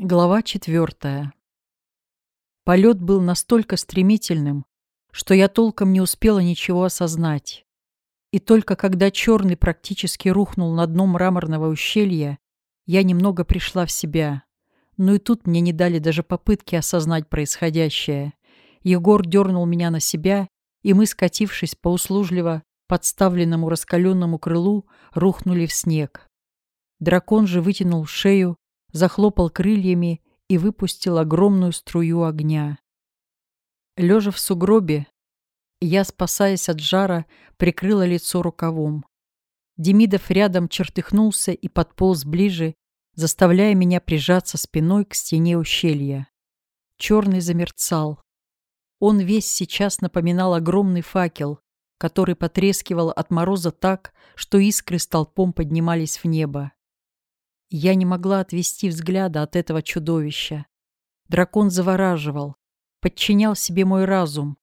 Глава четвертая. Полет был настолько стремительным, что я толком не успела ничего осознать. И только когда черный практически рухнул на дно мраморного ущелья, я немного пришла в себя. Но и тут мне не дали даже попытки осознать происходящее. Егор дернул меня на себя, и мы, скатившись по услужливо подставленному раскаленному крылу, рухнули в снег. Дракон же вытянул шею, захлопал крыльями и выпустил огромную струю огня. Лежа в сугробе, я, спасаясь от жара, прикрыла лицо рукавом. Демидов рядом чертыхнулся и подполз ближе, заставляя меня прижаться спиной к стене ущелья. Черный замерцал. Он весь сейчас напоминал огромный факел, который потрескивал от мороза так, что искры столпом поднимались в небо. Я не могла отвести взгляда от этого чудовища. Дракон завораживал, подчинял себе мой разум,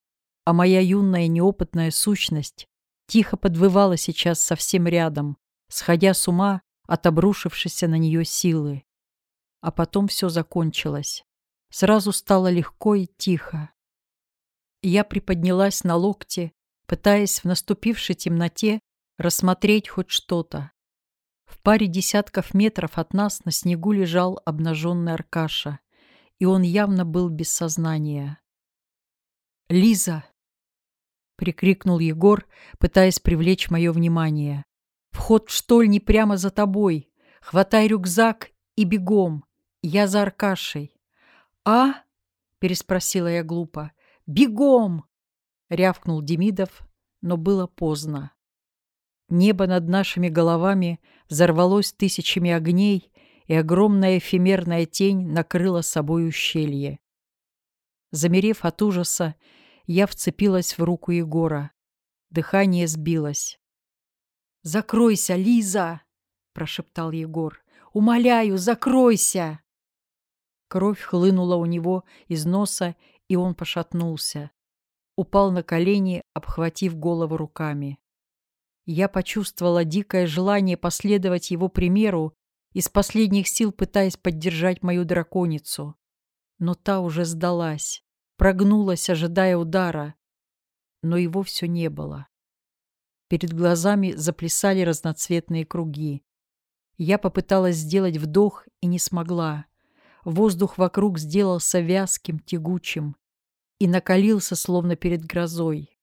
а моя юная неопытная сущность тихо подвывала сейчас совсем рядом, сходя с ума от обрушившейся на нее силы. А потом все закончилось. Сразу стало легко и тихо. Я приподнялась на локте, пытаясь в наступившей темноте рассмотреть хоть что-то. В паре десятков метров от нас на снегу лежал обнаженный Аркаша, и он явно был без сознания. «Лиза!» — прикрикнул Егор, пытаясь привлечь мое внимание. «Вход в штольни прямо за тобой. Хватай рюкзак и бегом. Я за Аркашей». «А?» — переспросила я глупо. «Бегом!» — рявкнул Демидов, но было поздно. Небо над нашими головами взорвалось тысячами огней, и огромная эфемерная тень накрыла собой ущелье. Замерев от ужаса, я вцепилась в руку Егора. Дыхание сбилось. «Закройся, Лиза!» — прошептал Егор. «Умоляю, закройся!» Кровь хлынула у него из носа, и он пошатнулся. Упал на колени, обхватив голову руками. Я почувствовала дикое желание последовать его примеру, из последних сил пытаясь поддержать мою драконицу. Но та уже сдалась, прогнулась, ожидая удара. Но его все не было. Перед глазами заплясали разноцветные круги. Я попыталась сделать вдох и не смогла. Воздух вокруг сделался вязким, тягучим и накалился, словно перед грозой.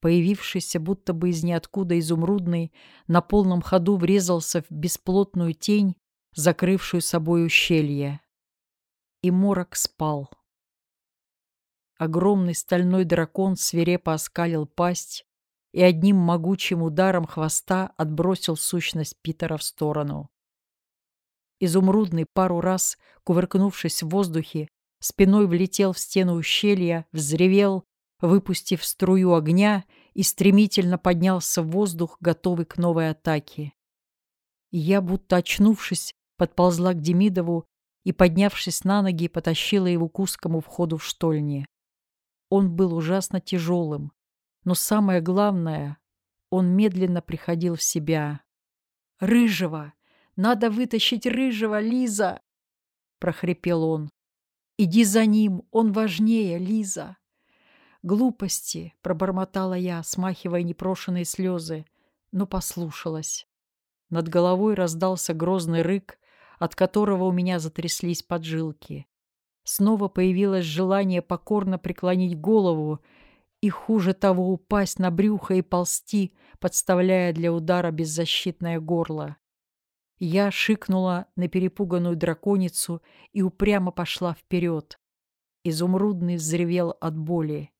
Появившийся будто бы из ниоткуда изумрудный на полном ходу врезался в бесплотную тень, закрывшую собой ущелье. И морок спал. Огромный стальной дракон свирепо оскалил пасть и одним могучим ударом хвоста отбросил сущность Питера в сторону. Изумрудный пару раз, кувыркнувшись в воздухе, спиной влетел в стену ущелья, взревел выпустив струю огня и стремительно поднялся в воздух, готовый к новой атаке. Я, будто очнувшись, подползла к Демидову и, поднявшись на ноги, потащила его к узкому входу в штольни. Он был ужасно тяжелым, но самое главное, он медленно приходил в себя. «Рыжего! Надо вытащить Рыжего, Лиза!» — прохрипел он. «Иди за ним, он важнее, Лиза!» «Глупости!» — пробормотала я, смахивая непрошенные слезы, но послушалась. Над головой раздался грозный рык, от которого у меня затряслись поджилки. Снова появилось желание покорно преклонить голову и, хуже того, упасть на брюхо и ползти, подставляя для удара беззащитное горло. Я шикнула на перепуганную драконицу и упрямо пошла вперед. Изумрудный взревел от боли.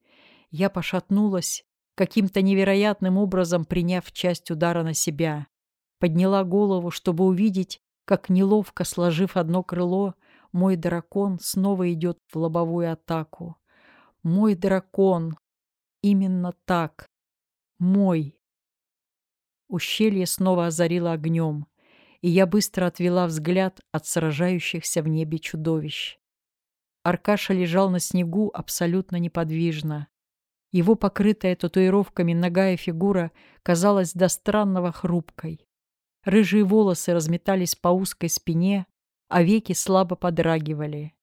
Я пошатнулась, каким-то невероятным образом приняв часть удара на себя. Подняла голову, чтобы увидеть, как неловко сложив одно крыло, мой дракон снова идет в лобовую атаку. Мой дракон. Именно так. Мой. Ущелье снова озарило огнем, и я быстро отвела взгляд от сражающихся в небе чудовищ. Аркаша лежал на снегу абсолютно неподвижно. Его покрытая татуировками ногая фигура казалась до странного хрупкой. Рыжие волосы разметались по узкой спине, а веки слабо подрагивали.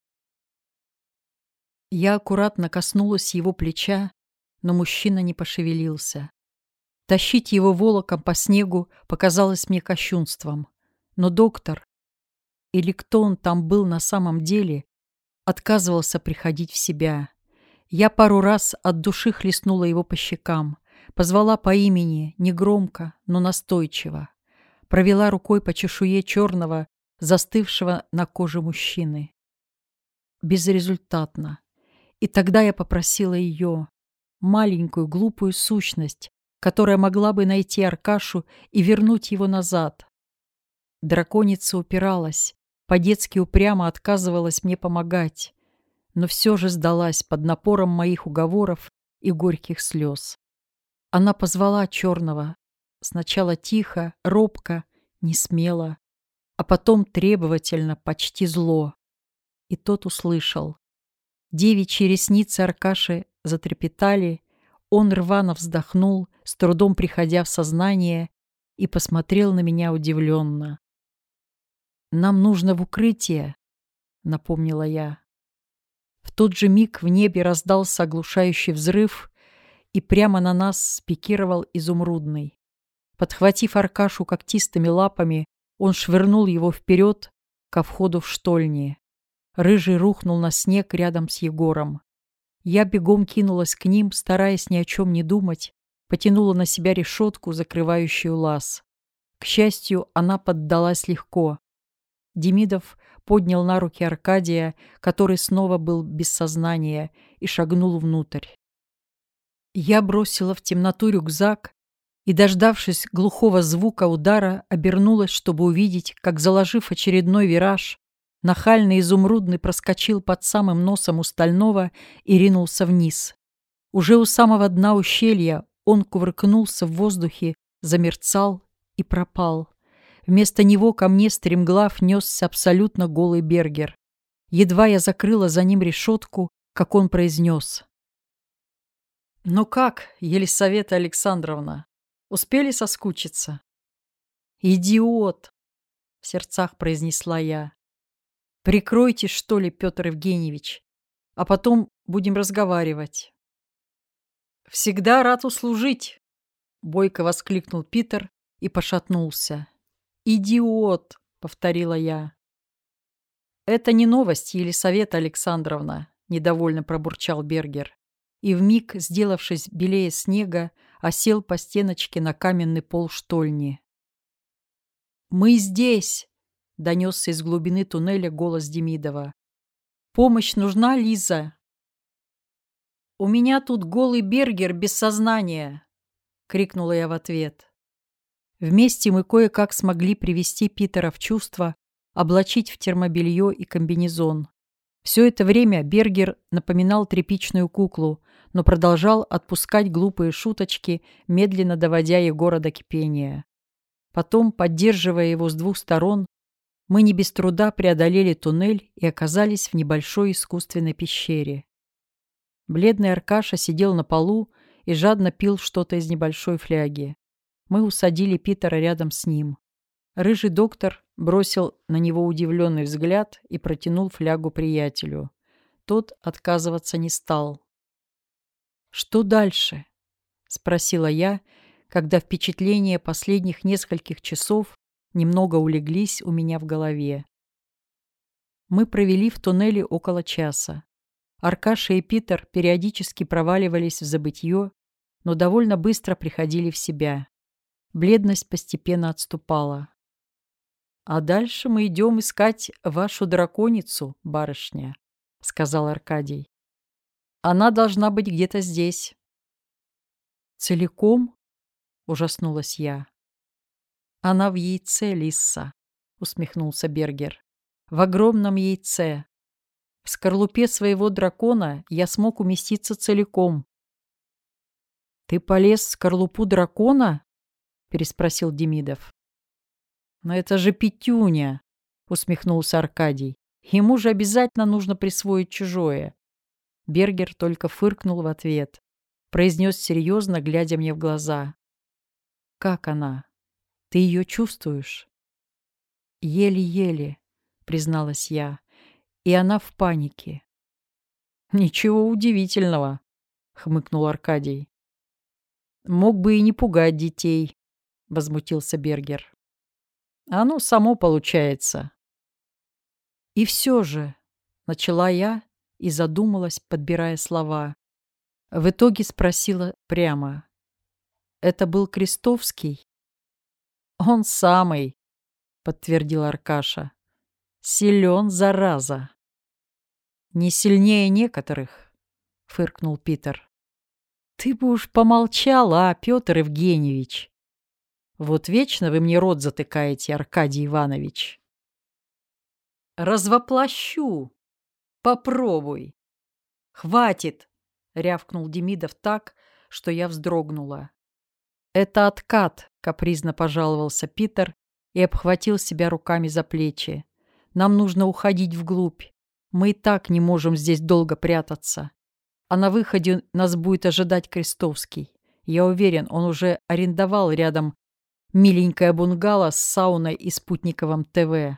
Я аккуратно коснулась его плеча, но мужчина не пошевелился. Тащить его волоком по снегу показалось мне кощунством. Но доктор, или кто он там был на самом деле, отказывался приходить в себя. Я пару раз от души хлестнула его по щекам, позвала по имени, негромко, но настойчиво. Провела рукой по чешуе черного, застывшего на коже мужчины. Безрезультатно. И тогда я попросила ее, маленькую глупую сущность, которая могла бы найти Аркашу и вернуть его назад. Драконица упиралась, по-детски упрямо отказывалась мне помогать, но все же сдалась под напором моих уговоров и горьких слез. Она позвала черного, сначала тихо, робко, не смело, а потом требовательно, почти зло. И тот услышал. Девичьи ресницы Аркаши затрепетали, он рвано вздохнул, с трудом приходя в сознание, и посмотрел на меня удивленно. «Нам нужно в укрытие», — напомнила я. Тот же миг в небе раздался оглушающий взрыв, и прямо на нас спикировал изумрудный. Подхватив Аркашу когтистыми лапами, он швырнул его вперед ко входу в штольни. Рыжий рухнул на снег рядом с Егором. Я бегом кинулась к ним, стараясь ни о чем не думать, потянула на себя решетку, закрывающую лаз. К счастью, она поддалась легко. Демидов поднял на руки Аркадия, который снова был без сознания, и шагнул внутрь. Я бросила в темноту рюкзак и, дождавшись глухого звука удара, обернулась, чтобы увидеть, как, заложив очередной вираж, Нахальный изумрудный проскочил под самым носом у стального и ринулся вниз. Уже у самого дна ущелья он кувыркнулся в воздухе, замерцал и пропал. Вместо него ко мне стремглав несся абсолютно голый Бергер. Едва я закрыла за ним решетку, как он произнес. «Ну как, Елисавета Александровна, успели соскучиться?» «Идиот!» — в сердцах произнесла я. Прикройте, что ли, Петр Евгеньевич, а потом будем разговаривать. Всегда рад услужить, бойко воскликнул Питер и пошатнулся. Идиот, повторила я. Это не новость, Елисавета Александровна, недовольно пробурчал Бергер. И вмиг, сделавшись белее снега, осел по стеночке на каменный пол штольни. «Мы здесь!» — донесся из глубины туннеля голос Демидова. «Помощь нужна, Лиза?» «У меня тут голый Бергер без сознания!» — крикнула я в ответ. Вместе мы кое-как смогли привести Питера в чувство, облачить в термобелье и комбинезон. Все это время Бергер напоминал тряпичную куклу, но продолжал отпускать глупые шуточки, медленно доводя Егора до кипения. Потом, поддерживая его с двух сторон, мы не без труда преодолели туннель и оказались в небольшой искусственной пещере. Бледный Аркаша сидел на полу и жадно пил что-то из небольшой фляги. Мы усадили Питера рядом с ним. Рыжий доктор бросил на него удивленный взгляд и протянул флягу приятелю. Тот отказываться не стал. «Что дальше?» — спросила я, когда впечатление последних нескольких часов немного улеглись у меня в голове. Мы провели в туннеле около часа. Аркаша и Питер периодически проваливались в забытье, но довольно быстро приходили в себя. Бледность постепенно отступала. «А дальше мы идем искать вашу драконицу, барышня», — сказал Аркадий. «Она должна быть где-то здесь». «Целиком?» — ужаснулась я. «Она в яйце, Лисса», — усмехнулся Бергер. «В огромном яйце. В скорлупе своего дракона я смог уместиться целиком». «Ты полез в скорлупу дракона?» — переспросил Демидов. «Но это же Петюня!» — усмехнулся Аркадий. «Ему же обязательно нужно присвоить чужое». Бергер только фыркнул в ответ. Произнес серьезно, глядя мне в глаза. «Как она?» Ты ее чувствуешь? Еле-еле, — призналась я, — и она в панике. «Ничего удивительного», — хмыкнул Аркадий. «Мог бы и не пугать детей», — возмутился Бергер. «Оно само получается». «И все же», — начала я и задумалась, подбирая слова. В итоге спросила прямо. «Это был Крестовский?» «Он самый», — подтвердил Аркаша. «Силен, зараза!» «Не сильнее некоторых», — фыркнул Питер. «Ты бы уж помолчал, а, Петр Евгеньевич!» «Вот вечно вы мне рот затыкаете, Аркадий Иванович!» «Развоплощу! Попробуй!» «Хватит!» — рявкнул Демидов так, что я вздрогнула. «Это откат», — капризно пожаловался Питер и обхватил себя руками за плечи. «Нам нужно уходить вглубь. Мы и так не можем здесь долго прятаться. А на выходе нас будет ожидать Крестовский. Я уверен, он уже арендовал рядом миленькое бунгало с сауной и спутниковым ТВ.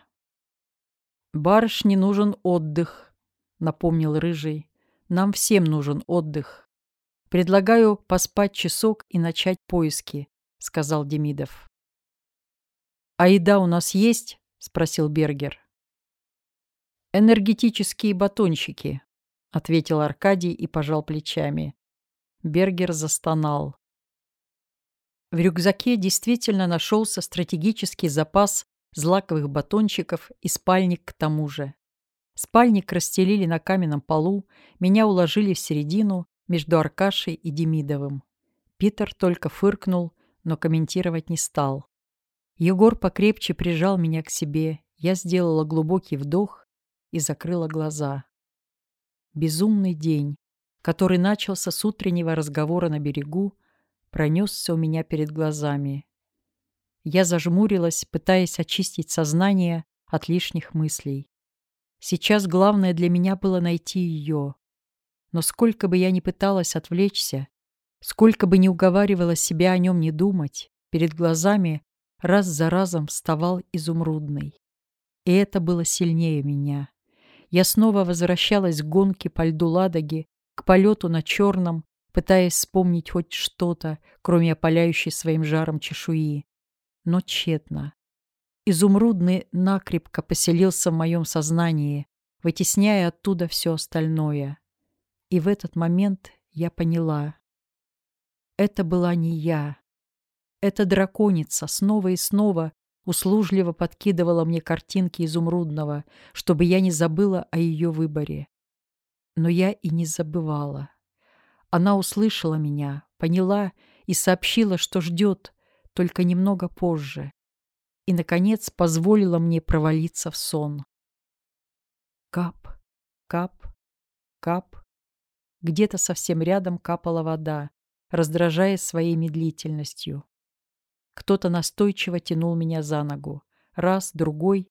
«Барышне нужен отдых», — напомнил Рыжий. «Нам всем нужен отдых. Предлагаю поспать часок и начать поиски», — сказал Демидов. «А еда у нас есть?» — спросил Бергер. «Энергетические батончики», — ответил Аркадий и пожал плечами. Бергер застонал. В рюкзаке действительно нашелся стратегический запас злаковых батончиков и спальник к тому же. Спальник расстелили на каменном полу, меня уложили в середину между Аркашей и Демидовым. Питер только фыркнул, но комментировать не стал. Егор покрепче прижал меня к себе, я сделала глубокий вдох и закрыла глаза. Безумный день, который начался с утреннего разговора на берегу, пронесся у меня перед глазами. Я зажмурилась, пытаясь очистить сознание от лишних мыслей. Сейчас главное для меня было найти ее. Но сколько бы я ни пыталась отвлечься, сколько бы ни уговаривала себя о нем не думать, перед глазами раз за разом вставал изумрудный. И это было сильнее меня. Я снова возвращалась к гонке по льду Ладоги, к полету на черном, пытаясь вспомнить хоть что-то, кроме опаляющей своим жаром чешуи. Но тщетно. Изумрудный накрепко поселился в моем сознании, вытесняя оттуда все остальное. И в этот момент я поняла. Это была не я. Эта драконица снова и снова услужливо подкидывала мне картинки изумрудного, чтобы я не забыла о ее выборе. Но я и не забывала. Она услышала меня, поняла и сообщила, что ждет, только немного позже. И, наконец, позволила мне провалиться в сон. Кап, кап, кап. Где-то совсем рядом капала вода, раздражая своей медлительностью. Кто-то настойчиво тянул меня за ногу. Раз, другой.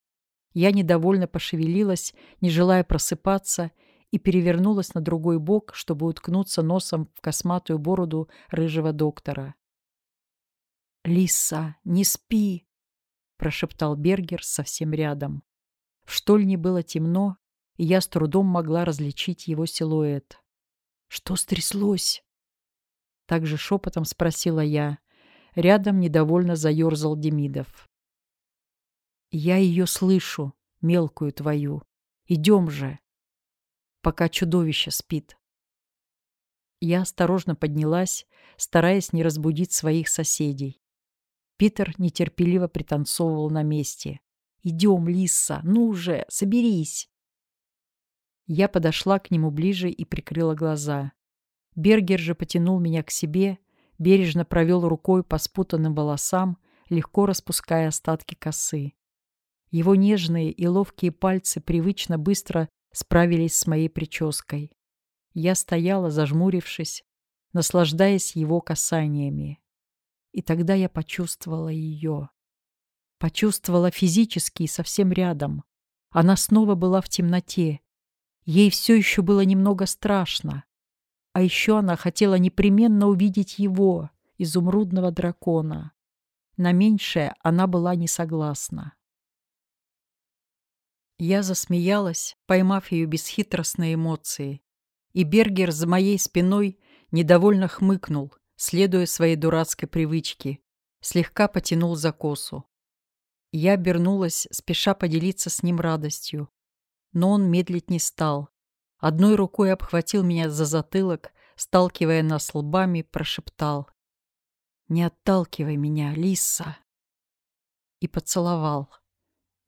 Я недовольно пошевелилась, не желая просыпаться, и перевернулась на другой бок, чтобы уткнуться носом в косматую бороду рыжего доктора. «Лиса, не спи!» — прошептал Бергер совсем рядом. В штольне было темно, и я с трудом могла различить его силуэт. «Что стряслось?» Так же шепотом спросила я. Рядом недовольно заерзал Демидов. «Я ее слышу, мелкую твою. Идем же, пока чудовище спит». Я осторожно поднялась, стараясь не разбудить своих соседей. Питер нетерпеливо пританцовывал на месте. «Идем, Лиса, ну уже, соберись!» Я подошла к нему ближе и прикрыла глаза. Бергер же потянул меня к себе, бережно провел рукой по спутанным волосам, легко распуская остатки косы. Его нежные и ловкие пальцы привычно быстро справились с моей прической. Я стояла, зажмурившись, наслаждаясь его касаниями. И тогда я почувствовала ее. Почувствовала физически и совсем рядом. Она снова была в темноте. Ей все еще было немного страшно. А еще она хотела непременно увидеть его, изумрудного дракона. На меньшее она была не согласна. Я засмеялась, поймав ее бесхитростные эмоции, и Бергер за моей спиной недовольно хмыкнул, следуя своей дурацкой привычке, слегка потянул за косу. Я обернулась, спеша поделиться с ним радостью. Но он медлить не стал. Одной рукой обхватил меня за затылок, сталкивая нас лбами, прошептал. «Не отталкивай меня, Лиса!» И поцеловал.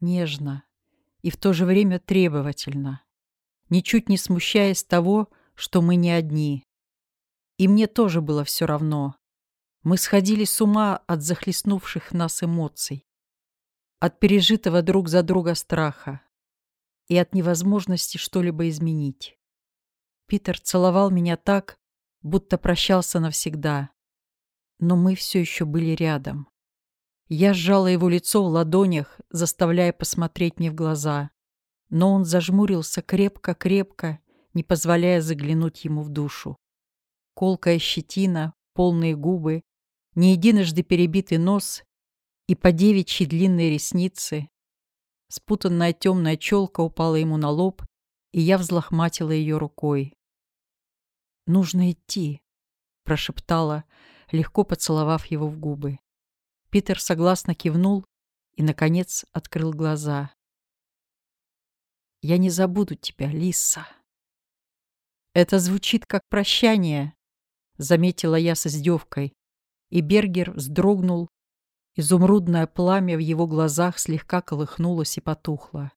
Нежно и в то же время требовательно, ничуть не смущаясь того, что мы не одни. И мне тоже было все равно. Мы сходили с ума от захлестнувших нас эмоций от пережитого друг за друга страха и от невозможности что-либо изменить. Питер целовал меня так, будто прощался навсегда. Но мы все еще были рядом. Я сжала его лицо в ладонях, заставляя посмотреть мне в глаза. Но он зажмурился крепко-крепко, не позволяя заглянуть ему в душу. Колкая щетина, полные губы, не единожды перебитый нос и по девичьи длинные ресницы. Спутанная темная челка упала ему на лоб, и я взлохматила ее рукой. «Нужно идти», — прошептала, легко поцеловав его в губы. Питер согласно кивнул и, наконец, открыл глаза. «Я не забуду тебя, Лиса». «Это звучит как прощание», — заметила я с издевкой, и Бергер вздрогнул Изумрудное пламя в его глазах слегка колыхнулось и потухло.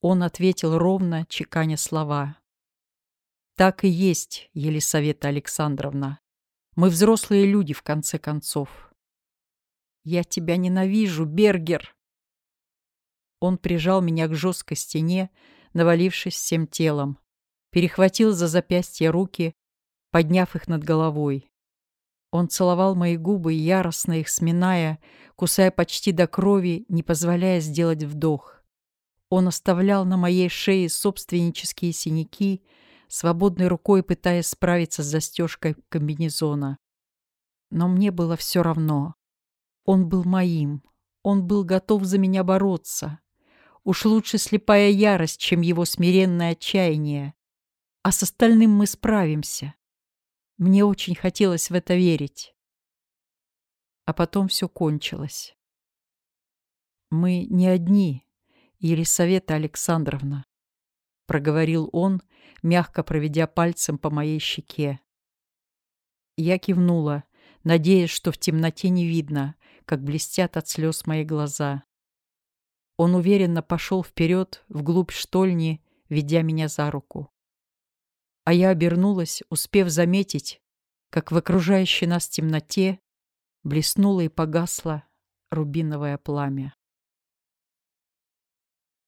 Он ответил ровно, чеканя слова. «Так и есть, Елисавета Александровна. Мы взрослые люди, в конце концов». «Я тебя ненавижу, Бергер!» Он прижал меня к жесткой стене, навалившись всем телом, перехватил за запястья руки, подняв их над головой. Он целовал мои губы, яростно их сминая, кусая почти до крови, не позволяя сделать вдох. Он оставлял на моей шее собственнические синяки, свободной рукой пытаясь справиться с застежкой комбинезона. Но мне было все равно. Он был моим. Он был готов за меня бороться. Уж лучше слепая ярость, чем его смиренное отчаяние. А с остальным мы справимся. Мне очень хотелось в это верить. А потом все кончилось. «Мы не одни, Елисавета Александровна», — проговорил он, мягко проведя пальцем по моей щеке. Я кивнула, надеясь, что в темноте не видно, как блестят от слез мои глаза. Он уверенно пошел вперед, вглубь штольни, ведя меня за руку а я обернулась, успев заметить, как в окружающей нас темноте блеснуло и погасло рубиновое пламя.